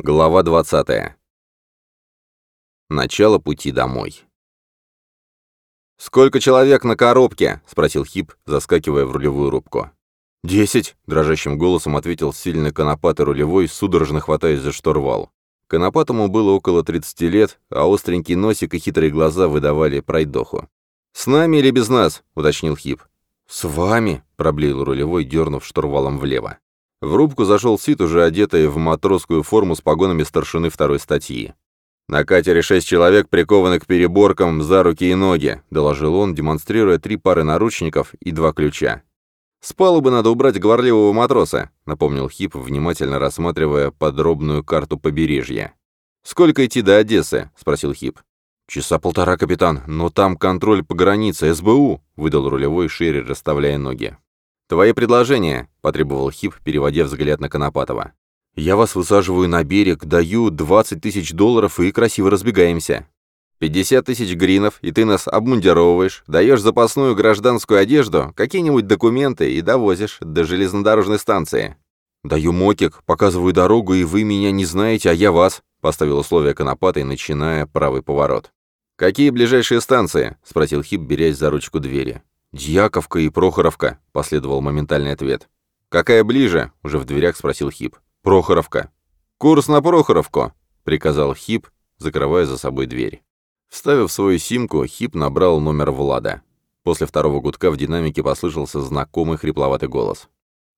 Глава 20. Начало пути домой. «Сколько человек на коробке?» — спросил Хип, заскакивая в рулевую рубку. «Десять», — дрожащим голосом ответил сильно конопатый рулевой, судорожно хватаясь за штурвал. Конопатому было около 30 лет, а остренький носик и хитрые глаза выдавали пройдоху. «С нами или без нас?» — уточнил Хип. «С вами», — проблеял рулевой, дернув штурвалом влево. В рубку зашел Сит, уже одетый в матросскую форму с погонами старшины второй статьи. «На катере шесть человек прикованы к переборкам за руки и ноги», — доложил он, демонстрируя три пары наручников и два ключа. «С палубы надо убрать говорливого матроса», — напомнил Хип, внимательно рассматривая подробную карту побережья. «Сколько идти до Одессы?» — спросил Хип. «Часа полтора, капитан, но там контроль по границе, СБУ», — выдал рулевой, шире расставляя ноги. «Твои предложения», — потребовал Хип, переводя взгляд на Конопатова. «Я вас высаживаю на берег, даю 20 тысяч долларов и красиво разбегаемся. 50 тысяч гринов, и ты нас обмундировываешь, даешь запасную гражданскую одежду, какие-нибудь документы и довозишь до железнодорожной станции». «Даю мотик, показываю дорогу, и вы меня не знаете, а я вас», — поставил условие Конопатой, начиная правый поворот. «Какие ближайшие станции?» — спросил Хип, берясь за ручку двери. «Дьяковка и Прохоровка», — последовал моментальный ответ. «Какая ближе?» — уже в дверях спросил Хип. «Прохоровка». «Курс на Прохоровку», — приказал Хип, закрывая за собой дверь. Вставив свою симку, Хип набрал номер Влада. После второго гудка в динамике послышался знакомый хрипловатый голос.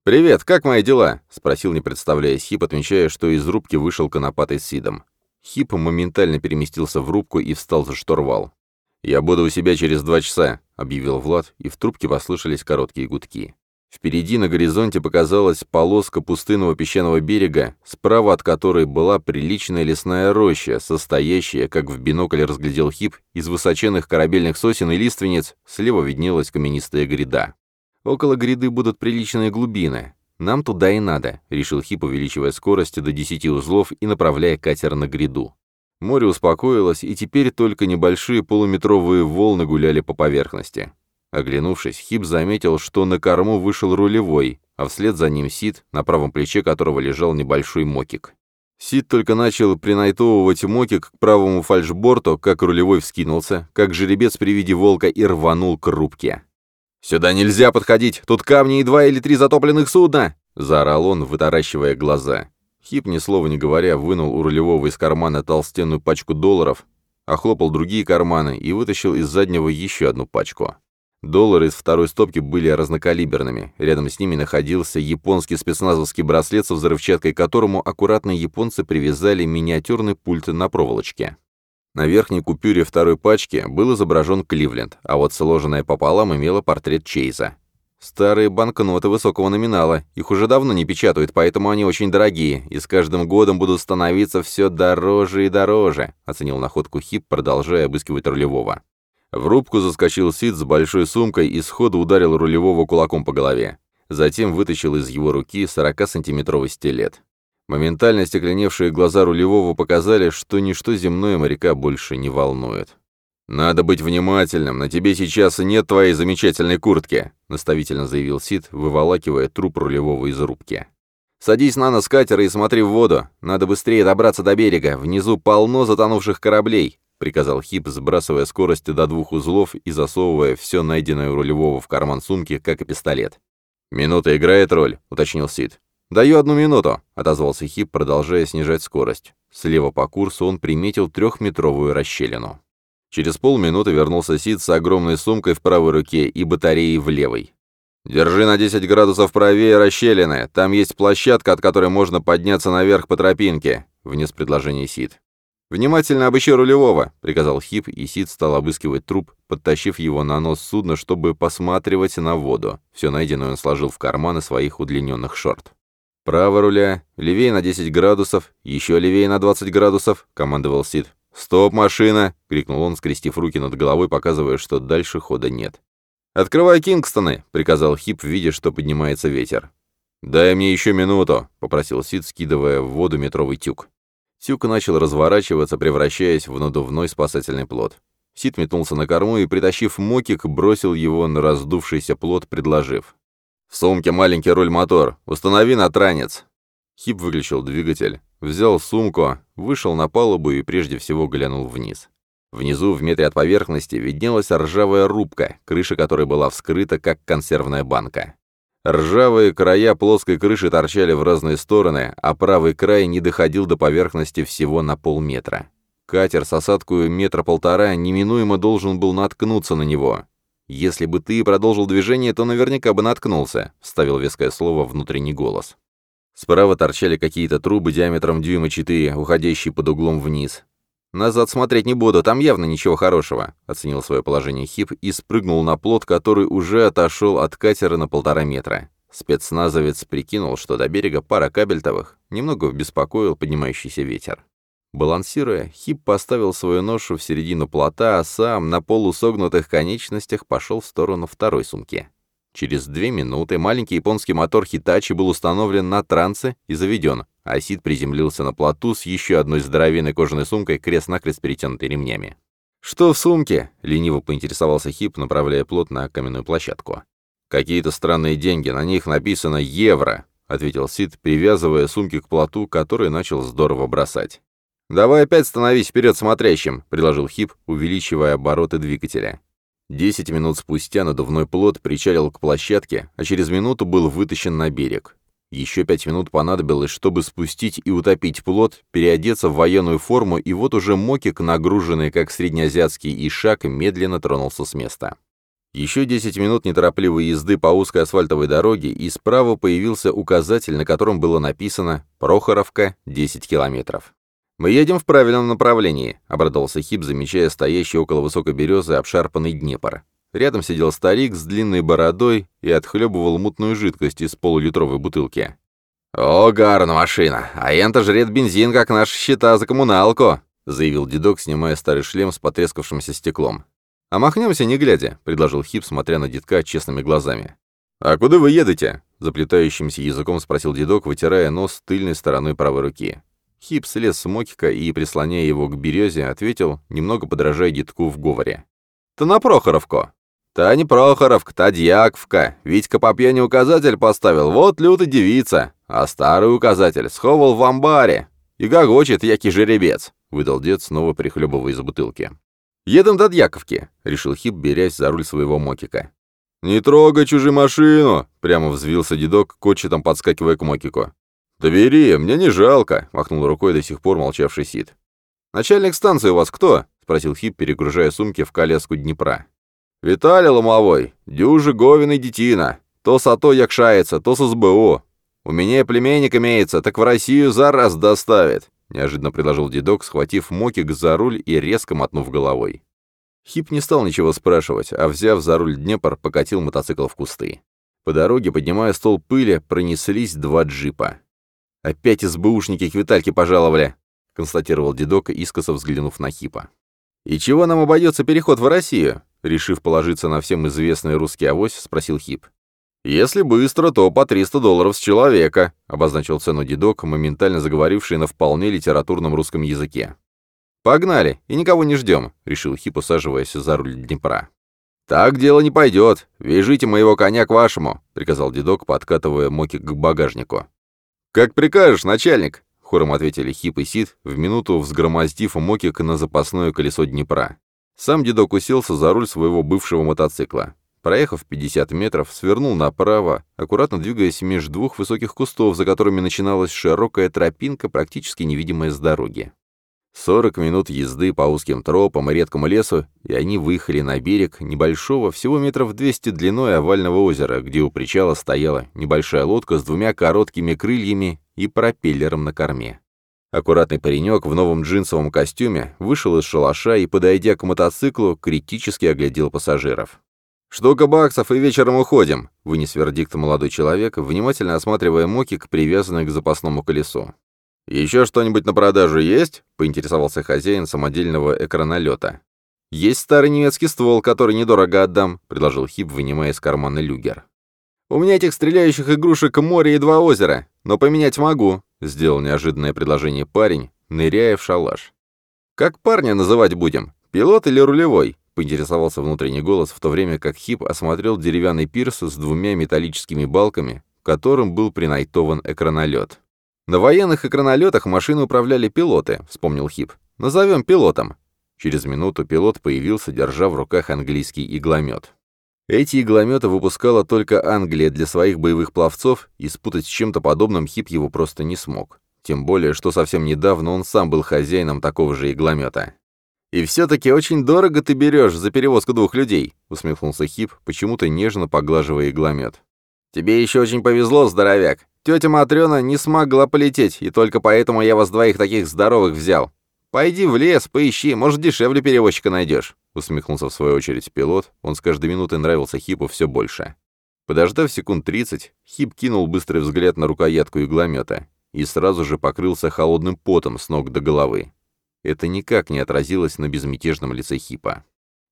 «Привет, как мои дела?» — спросил, не представляясь Хип, отмечая, что из рубки вышел конопатый с Сидом. Хип моментально переместился в рубку и встал за штурвал. «Я буду у себя через два часа», — объявил Влад, и в трубке послышались короткие гудки. Впереди на горизонте показалась полоска пустынного песчаного берега, справа от которой была приличная лесная роща, состоящая, как в бинокль разглядел Хип, из высоченных корабельных сосен и лиственниц, слева виднелась каменистая гряда. Около гряды будут приличные глубины. Нам туда и надо, решил Хип, увеличивая скорость до 10 узлов и направляя катер на гряду. Море успокоилось, и теперь только небольшие полуметровые волны гуляли по поверхности. Оглянувшись, Хип заметил, что на корму вышел рулевой, а вслед за ним Сид, на правом плече которого лежал небольшой мокик. Сид только начал принайтовывать мокик к правому фальшборту, как рулевой вскинулся, как жеребец при виде волка и рванул к рубке. «Сюда нельзя подходить! Тут камни и два или три затопленных судна!» — заорал он, вытаращивая глаза. Хип, ни слова не говоря, вынул у рулевого из кармана толстенную пачку долларов, охлопал другие карманы и вытащил из заднего еще одну пачку. Доллары из второй стопки были разнокалиберными. Рядом с ними находился японский спецназовский браслет со взрывчаткой, которому аккуратные японцы привязали миниатюрный пульт на проволочке. На верхней купюре второй пачки был изображен Кливленд, а вот сложенная пополам имела портрет Чейза. Старые банкноты высокого номинала. Их уже давно не печатают, поэтому они очень дорогие, и с каждым годом будут становиться все дороже и дороже», — оценил находку Хип, продолжая обыскивать рулевого. В рубку заскочил Сид с большой сумкой и сходу ударил рулевого кулаком по голове. Затем вытащил из его руки 40-сантиметровый стилет. Моментально стекленевшие глаза рулевого показали, что ничто земное моряка больше не волнует. «Надо быть внимательным, на тебе сейчас нет твоей замечательной куртки», наставительно заявил Сид, выволакивая труп рулевого из рубки. «Садись на нос катера и смотри в воду. Надо быстрее добраться до берега. Внизу полно затонувших кораблей», — приказал Хип, сбрасывая скорость до двух узлов и засовывая все найденное у рулевого в карман сумки, как и пистолет. «Минута играет роль», — уточнил Сид. «Даю одну минуту», — отозвался Хип, продолжая снижать скорость. Слева по курсу он приметил трехметровую расщелину. Через полминуты вернулся Сид с огромной сумкой в правой руке и батареей в левой. «Держи на 10 градусов правее расщелины. Там есть площадка, от которой можно подняться наверх по тропинке», — внес предложение Сид. «Внимательно обыщи рулевого», — приказал Хип, и Сид стал обыскивать труп, подтащив его на нос судна, чтобы посматривать на воду. Все найденное он сложил в карманы своих удлиненных шорт. «Право руля, левее на 10 градусов, еще левее на 20 градусов», — командовал Сид. «Стоп, машина!» — крикнул он, скрестив руки над головой, показывая, что дальше хода нет. «Открывай Кингстоны!» — приказал Хип, видя, что поднимается ветер. «Дай мне еще минуту!» — попросил Сид, скидывая в воду метровый тюк. Тюк начал разворачиваться, превращаясь в надувной спасательный плот. Сид метнулся на корму и, притащив мокик, бросил его на раздувшийся плот, предложив. «В сумке маленький руль-мотор. Установи на транец». Хип выключил двигатель, взял сумку, вышел на палубу и прежде всего глянул вниз. Внизу, в метре от поверхности, виднелась ржавая рубка, крыша которой была вскрыта, как консервная банка. Ржавые края плоской крыши торчали в разные стороны, а правый край не доходил до поверхности всего на полметра. Катер с осадкой метра полтора неминуемо должен был наткнуться на него. «Если бы ты продолжил движение, то наверняка бы наткнулся», — вставил веское слово внутренний голос. Справа торчали какие-то трубы диаметром дюйма четыре, уходящие под углом вниз. «Назад смотреть не буду, там явно ничего хорошего», — оценил свое положение Хип и спрыгнул на плот, который уже отошел от катера на полтора метра. Спецназовец прикинул, что до берега пара кабельтовых, немного беспокоил поднимающийся ветер. Балансируя, Хип поставил свою ношу в середину плота, а сам на полусогнутых конечностях пошел в сторону второй сумки. Через две минуты маленький японский мотор Хитачи был установлен на трансе и заведен, а Сид приземлился на плоту с еще одной здоровенной кожаной сумкой, крест-накрест перетянутой ремнями. «Что в сумке?» — лениво поинтересовался Хип, направляя плот на каменную площадку. «Какие-то странные деньги, на них написано «евро», — ответил Сид, привязывая сумки к плоту, который начал здорово бросать. «Давай опять становись вперед смотрящим», — предложил Хип, увеличивая обороты двигателя. Десять минут спустя надувной плот причалил к площадке, а через минуту был вытащен на берег. Еще пять минут понадобилось, чтобы спустить и утопить плот, переодеться в военную форму, и вот уже Мокик, нагруженный как среднеазиатский ишак, медленно тронулся с места. Еще десять минут неторопливой езды по узкой асфальтовой дороге, и справа появился указатель, на котором было написано «Прохоровка, 10 километров». «Мы едем в правильном направлении», — обрадовался Хип, замечая стоящий около высокой березы обшарпанный Днепр. Рядом сидел старик с длинной бородой и отхлебывал мутную жидкость из полулитровой бутылки. «О, гарна машина! А ента жрет бензин, как наши счета за коммуналку!» — заявил дедок, снимая старый шлем с потрескавшимся стеклом. «А махнемся, не глядя», — предложил Хип, смотря на дедка честными глазами. «А куда вы едете?» — заплетающимся языком спросил дедок, вытирая нос тыльной стороной правой руки. Хип слез с Мокика и, прислоняя его к березе, ответил, немного подражая дедку в говоре. «Та на Прохоровку!» «Та не Прохоровка, та Дьяковка. Витька по пьяни указатель поставил, вот лютая девица. А старый указатель сховал в амбаре. И гогочет, який жеребец», — выдал дед, снова прихлебывая из бутылки. «Едем до Дьяковки», — решил Хип, берясь за руль своего Мокика. «Не трогай чужую машину!» — прямо взвился дедок, кочетом подскакивая к Мокику. «Да бери, мне не жалко», — махнул рукой до сих пор молчавший Сид. «Начальник станции у вас кто?» — спросил Хип, перегружая сумки в коляску Днепра. «Виталий Ломовой, дюже Говин и детина. То с АТО якшается, то с СБУ. У меня племянник имеется, так в Россию за раз доставит», — неожиданно предложил дедок, схватив Мокик за руль и резко мотнув головой. Хип не стал ничего спрашивать, а, взяв за руль Днепр, покатил мотоцикл в кусты. По дороге, поднимая столб пыли, пронеслись два джипа. «Опять СБУшники к Витальке пожаловали», — констатировал дедок, искоса взглянув на Хипа. «И чего нам обойдется переход в Россию?» Решив положиться на всем известный русский авось, спросил Хип. «Если быстро, то по 300 долларов с человека», — обозначил цену дедок, моментально заговоривший на вполне литературном русском языке. «Погнали, и никого не ждем», — решил Хип, усаживаясь за руль Днепра. «Так дело не пойдет. Вяжите моего коня к вашему», — приказал дедок, подкатывая Моки к багажнику. «Как прикажешь, начальник!» — хором ответили Хип и Сид, в минуту взгромоздив Мокик на запасное колесо Днепра. Сам дедок уселся за руль своего бывшего мотоцикла. Проехав 50 метров, свернул направо, аккуратно двигаясь между двух высоких кустов, за которыми начиналась широкая тропинка, практически невидимая с дороги. 40 минут езды по узким тропам и редкому лесу, и они выехали на берег небольшого, всего метров 200 длиной овального озера, где у причала стояла небольшая лодка с двумя короткими крыльями и пропеллером на корме. Аккуратный паренек в новом джинсовом костюме вышел из шалаша и, подойдя к мотоциклу, критически оглядел пассажиров. «Штука баксов, и вечером уходим», — вынес вердикт молодой человек, внимательно осматривая мокик, привязанный к запасному колесу. «Еще что-нибудь на продажу есть?» — поинтересовался хозяин самодельного экранолета. «Есть старый немецкий ствол, который недорого отдам», — предложил Хип, вынимая из кармана люгер. «У меня этих стреляющих игрушек море и два озера, но поменять могу», — сделал неожиданное предложение парень, ныряя в шалаш. «Как парня называть будем? Пилот или рулевой?» — поинтересовался внутренний голос, в то время как Хип осмотрел деревянный пирс с двумя металлическими балками, к которым был принайтован экранолет. «На военных экранолетах машины управляли пилоты», — вспомнил Хип. «Назовем пилотом». Через минуту пилот появился, держа в руках английский игломет. Эти иглометы выпускала только Англия для своих боевых пловцов, и спутать с чем-то подобным Хип его просто не смог. Тем более, что совсем недавно он сам был хозяином такого же игломета. «И все-таки очень дорого ты берешь за перевозку двух людей», — усмехнулся Хип, почему-то нежно поглаживая игломет. «Тебе еще очень повезло, здоровяк. Тетя Матрена не смогла полететь, и только поэтому я вас двоих таких здоровых взял. Пойди в лес, поищи, может, дешевле перевозчика найдешь», — усмехнулся в свою очередь пилот. Он с каждой минутой нравился Хипу все больше. Подождав секунд тридцать, Хип кинул быстрый взгляд на рукоятку игломета и сразу же покрылся холодным потом с ног до головы. Это никак не отразилось на безмятежном лице Хипа.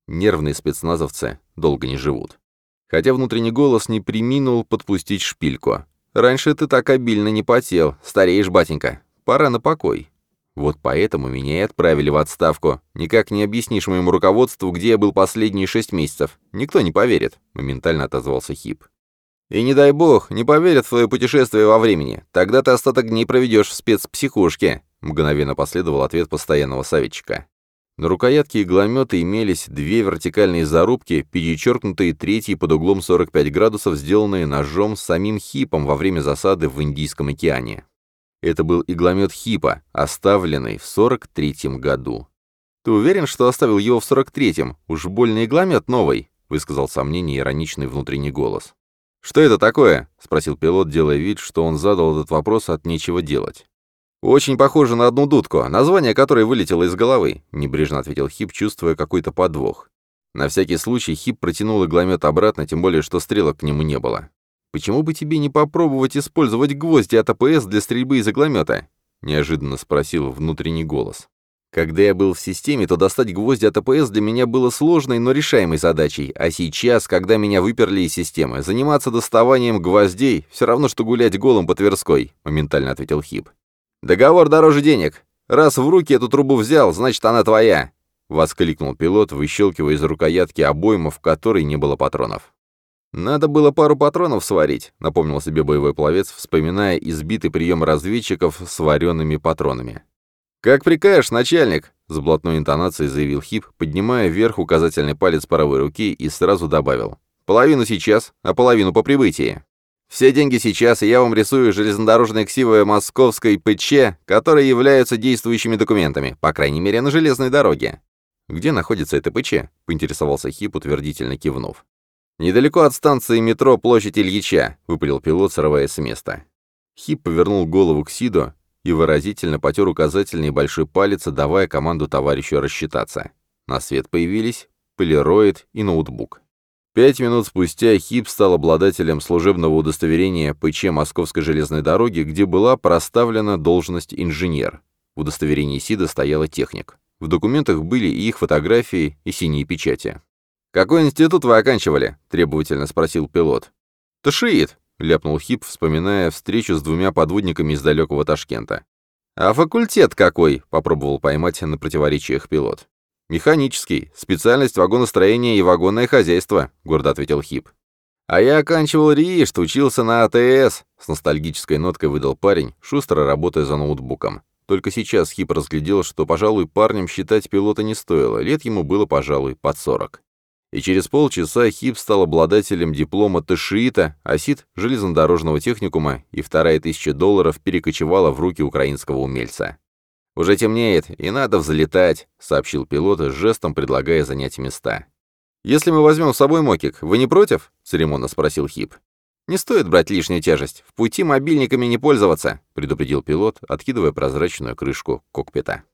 Нервные спецназовцы долго не живут. Хотя внутренний голос не приминул подпустить шпильку. «Раньше ты так обильно не потел. Стареешь, батенька. Пора на покой». Вот поэтому меня и отправили в отставку. Никак не объяснишь моему руководству, где я был последние шесть месяцев. Никто не поверит», — моментально отозвался Хип. «И не дай бог, не поверят в твое путешествие во времени. Тогда ты остаток дней проведешь в спецпсихушке», — мгновенно последовал ответ постоянного советчика. На рукоятке игломета имелись две вертикальные зарубки, перечеркнутые третьей под углом 45 градусов, сделанные ножом с самим хипом во время засады в Индийском океане. Это был игломет хипа, оставленный в 43-м году. «Ты уверен, что оставил его в 43-м? Уж больно игломет новый», — высказал сомнение ироничный внутренний голос. «Что это такое?» — спросил пилот, делая вид, что он задал этот вопрос от нечего делать. «Очень похоже на одну дудку, название которой вылетело из головы», — небрежно ответил Хип, чувствуя какой-то подвох. На всякий случай Хип протянул игломет обратно, тем более, что стрелок к нему не было. «Почему бы тебе не попробовать использовать гвозди от АПС для стрельбы из игломета?» — неожиданно спросил внутренний голос. Когда я был в системе, то достать гвозди от АПС для меня было сложной, но решаемой задачей, а сейчас, когда меня выперли из системы, заниматься доставанием гвоздей — все равно, что гулять голым по Тверской», — моментально ответил Хип. «Договор дороже денег. Раз в руки эту трубу взял, значит, она твоя!» — воскликнул пилот, выщелкивая из рукоятки обойму, в которой не было патронов. «Надо было пару патронов сварить», — напомнил себе боевой пловец, вспоминая избитый прием разведчиков с вареными патронами. «Как прикажешь, начальник!» — с блатной интонацией заявил Хип, поднимая вверх указательный палец правой руки и сразу добавил. «Половину сейчас, а половину по прибытии». Все деньги сейчас, и я вам рисую железнодорожные ксивы московской ПЧ, которые являются действующими документами, по крайней мере, на железной дороге. «Где находится эта ПЧ?» — поинтересовался Хип, утвердительно кивнув. «Недалеко от станции метро Площадь Ильича», — выпалил пилот, срываясь с места. Хип повернул голову к Сиду и выразительно потер указательный большой палец, давая команду товарищу рассчитаться. На свет появились полироид и ноутбук. Пять минут спустя Хип стал обладателем служебного удостоверения ПЧ Московской железной дороги, где была проставлена должность инженер. В удостоверении СИДа стояла техник. В документах были и их фотографии, и синие печати. «Какой институт вы оканчивали?» — требовательно спросил пилот. «Ташиит», — ляпнул Хип, вспоминая встречу с двумя подводниками из далекого Ташкента. «А факультет какой?» — попробовал поймать на противоречиях пилот. «Механический. Специальность вагоностроения и вагонное хозяйство», — гордо ответил Хип. «А я оканчивал РИИЖТ, учился на АТС», — с ностальгической ноткой выдал парень, шустро работая за ноутбуком. Только сейчас Хип разглядел, что, пожалуй, парнем считать пилота не стоило, лет ему было, пожалуй, под сорок. И через полчаса Хип стал обладателем диплома ТШИИТа, а СИД — железнодорожного техникума, и вторая тысяча долларов перекочевала в руки украинского умельца. «Уже темнеет, и надо взлетать», — сообщил пилот, жестом предлагая занять места. «Если мы возьмем с собой Мокик, вы не против?» — церемонно спросил Хип. «Не стоит брать лишнюю тяжесть. В пути мобильниками не пользоваться», — предупредил пилот, откидывая прозрачную крышку кокпита.